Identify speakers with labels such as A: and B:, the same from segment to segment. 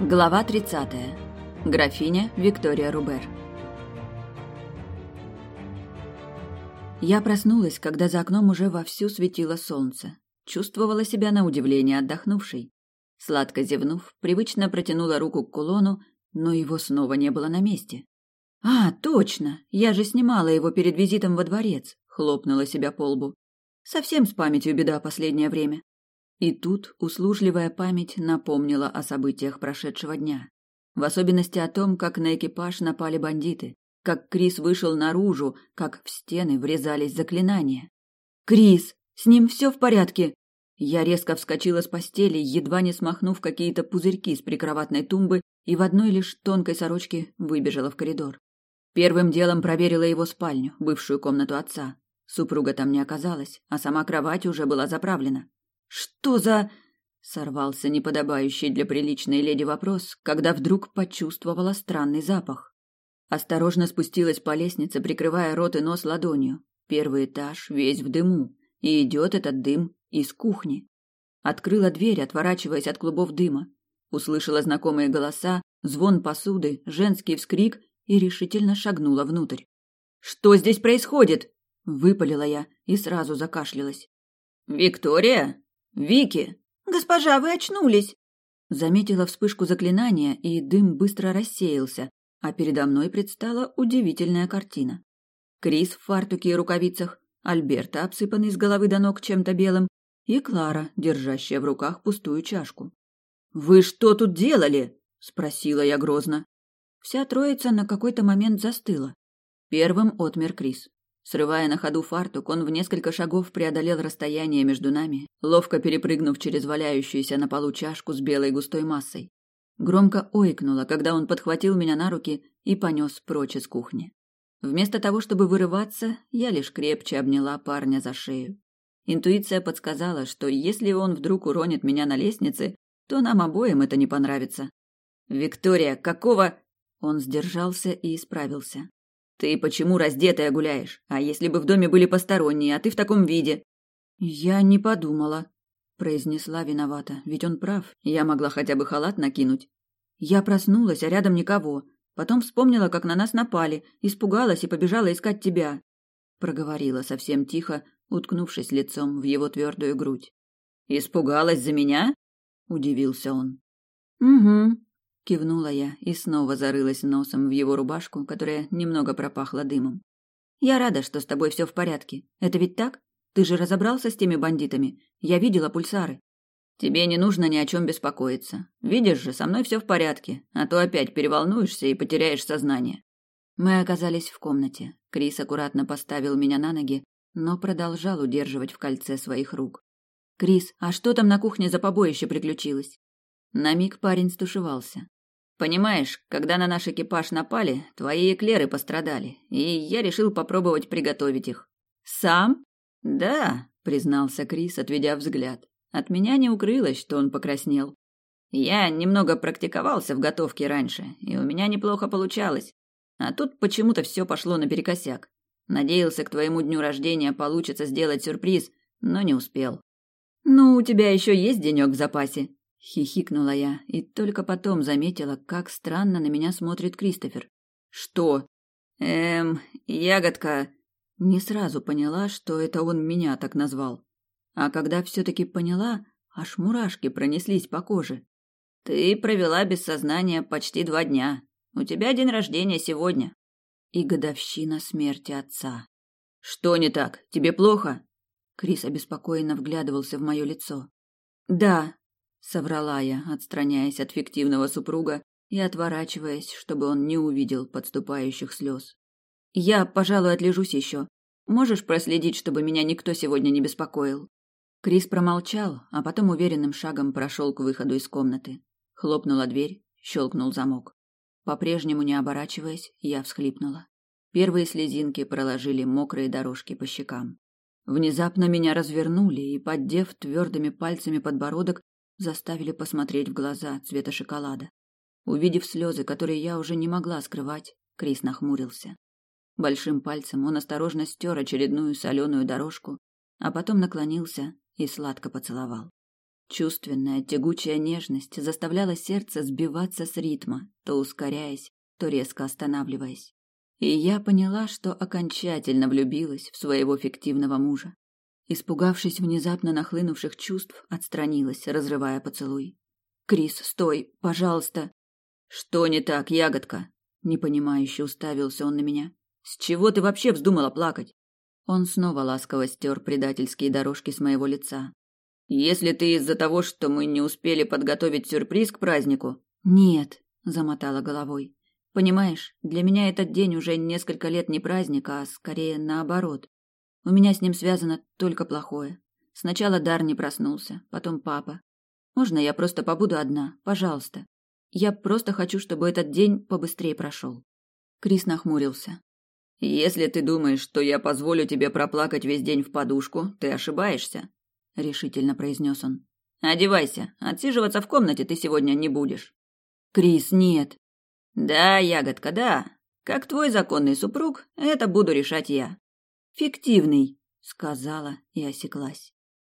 A: Глава 30. Графиня Виктория Рубер. Я проснулась, когда за окном уже вовсю светило солнце. Чувствовала себя на удивление отдохнувшей. Сладко зевнув, привычно протянула руку к кулону, но его снова не было на месте. «А, точно! Я же снимала его перед визитом во дворец!» — хлопнула себя по лбу. «Совсем с памятью беда последнее время. И тут услужливая память напомнила о событиях прошедшего дня. В особенности о том, как на экипаж напали бандиты, как Крис вышел наружу, как в стены врезались заклинания. «Крис! С ним все в порядке!» Я резко вскочила с постели, едва не смахнув какие-то пузырьки с прикроватной тумбы и в одной лишь тонкой сорочке выбежала в коридор. Первым делом проверила его спальню, бывшую комнату отца. Супруга там не оказалась, а сама кровать уже была заправлена. Что за... Сорвался неподобающий для приличной леди вопрос, когда вдруг почувствовала странный запах. Осторожно спустилась по лестнице, прикрывая рот и нос ладонью. Первый этаж весь в дыму, и идет этот дым из кухни. Открыла дверь, отворачиваясь от клубов дыма. Услышала знакомые голоса, звон посуды, женский вскрик и решительно шагнула внутрь. «Что здесь происходит?» – выпалила я и сразу закашлялась. «Виктория?» «Вики!» «Госпожа, вы очнулись!» Заметила вспышку заклинания, и дым быстро рассеялся, а передо мной предстала удивительная картина. Крис в фартуке и рукавицах, Альберта, обсыпанный с головы до ног чем-то белым, и Клара, держащая в руках пустую чашку. «Вы что тут делали?» – спросила я грозно. Вся троица на какой-то момент застыла. Первым отмер Крис. Срывая на ходу фартук, он в несколько шагов преодолел расстояние между нами, ловко перепрыгнув через валяющуюся на полу чашку с белой густой массой. Громко ойкнула, когда он подхватил меня на руки и понес прочь из кухни. Вместо того, чтобы вырываться, я лишь крепче обняла парня за шею. Интуиция подсказала, что если он вдруг уронит меня на лестнице, то нам обоим это не понравится. «Виктория, какого...» Он сдержался и исправился. Ты почему раздетая гуляешь? А если бы в доме были посторонние, а ты в таком виде? Я не подумала, произнесла виновата, ведь он прав. Я могла хотя бы халат накинуть. Я проснулась, а рядом никого. Потом вспомнила, как на нас напали, испугалась и побежала искать тебя, проговорила совсем тихо, уткнувшись лицом в его твердую грудь. Испугалась за меня? удивился он. Угу, Кивнула я и снова зарылась носом в его рубашку, которая немного пропахла дымом. «Я рада, что с тобой все в порядке. Это ведь так? Ты же разобрался с теми бандитами? Я видела пульсары». «Тебе не нужно ни о чем беспокоиться. Видишь же, со мной все в порядке, а то опять переволнуешься и потеряешь сознание». Мы оказались в комнате. Крис аккуратно поставил меня на ноги, но продолжал удерживать в кольце своих рук. «Крис, а что там на кухне за побоище приключилось?» На миг парень стушевался. Понимаешь, когда на наш экипаж напали, твои эклеры пострадали, и я решил попробовать приготовить их. Сам? Да, признался Крис, отведя взгляд. От меня не укрылось, что он покраснел. Я немного практиковался в готовке раньше, и у меня неплохо получалось. А тут почему-то все пошло наперекосяк. Надеялся, к твоему дню рождения получится сделать сюрприз, но не успел. Ну, у тебя еще есть денек в запасе, Хихикнула я и только потом заметила, как странно на меня смотрит Кристофер. Что? Эм, ягодка. Не сразу поняла, что это он меня так назвал. А когда все-таки поняла, аж мурашки пронеслись по коже. Ты провела без сознания почти два дня. У тебя день рождения сегодня. И годовщина смерти отца. Что не так? Тебе плохо? Крис обеспокоенно вглядывался в мое лицо. Да, соврала я, отстраняясь от фиктивного супруга и отворачиваясь, чтобы он не увидел подступающих слез. Я, пожалуй, отлежусь еще. Можешь проследить, чтобы меня никто сегодня не беспокоил? Крис промолчал, а потом уверенным шагом прошел к выходу из комнаты. Хлопнула дверь, щелкнул замок. По-прежнему не оборачиваясь, я всхлипнула. Первые слезинки проложили мокрые дорожки по щекам. Внезапно меня развернули и, поддев твердыми пальцами подбородок, заставили посмотреть в глаза цвета шоколада. Увидев слезы, которые я уже не могла скрывать, Крис нахмурился. Большим пальцем он осторожно стер очередную соленую дорожку, а потом наклонился и сладко поцеловал. Чувственная, тягучая нежность заставляла сердце сбиваться с ритма, то ускоряясь, то резко останавливаясь. И я поняла, что окончательно влюбилась в своего фиктивного мужа. Испугавшись внезапно нахлынувших чувств, отстранилась, разрывая поцелуй. «Крис, стой, пожалуйста!» «Что не так, ягодка?» Непонимающе уставился он на меня. «С чего ты вообще вздумала плакать?» Он снова ласково стер предательские дорожки с моего лица. «Если ты из-за того, что мы не успели подготовить сюрприз к празднику...» «Нет», — замотала головой. «Понимаешь, для меня этот день уже несколько лет не праздник, а скорее наоборот. У меня с ним связано только плохое. Сначала Дар не проснулся, потом папа. Можно я просто побуду одна, пожалуйста? Я просто хочу, чтобы этот день побыстрее прошел». Крис нахмурился. Если ты думаешь, что я позволю тебе проплакать весь день в подушку, ты ошибаешься, решительно произнес он. Одевайся, отсиживаться в комнате ты сегодня не будешь. Крис, нет. Да, ягодка, да. Как твой законный супруг, это буду решать я. Фиктивный, сказала и осеклась.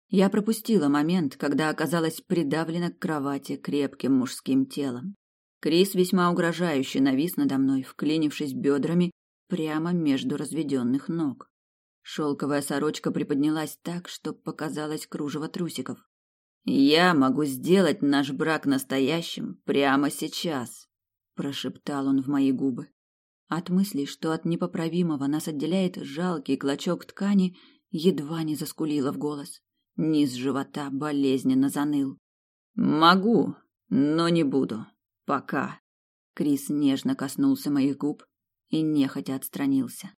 A: Я пропустила момент, когда оказалась придавлена к кровати крепким мужским телом. Крис весьма угрожающе навис надо мной, вклинившись бедрами прямо между разведенных ног. Шелковая сорочка приподнялась так, что показалось кружево трусиков. «Я могу сделать наш брак настоящим прямо сейчас», – прошептал он в мои губы. От мысли, что от непоправимого нас отделяет жалкий клочок ткани, едва не заскулила в голос. Низ живота болезненно заныл. «Могу, но не буду. Пока». Крис нежно коснулся моих губ, и нехотя отстранился.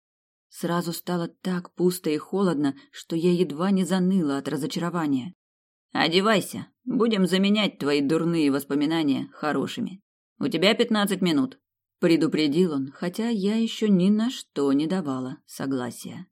A: Сразу стало так пусто и холодно, что я едва не заныла от разочарования. Одевайся, будем заменять твои дурные воспоминания хорошими. У тебя пятнадцать минут, предупредил он, хотя я еще ни на что не давала согласия.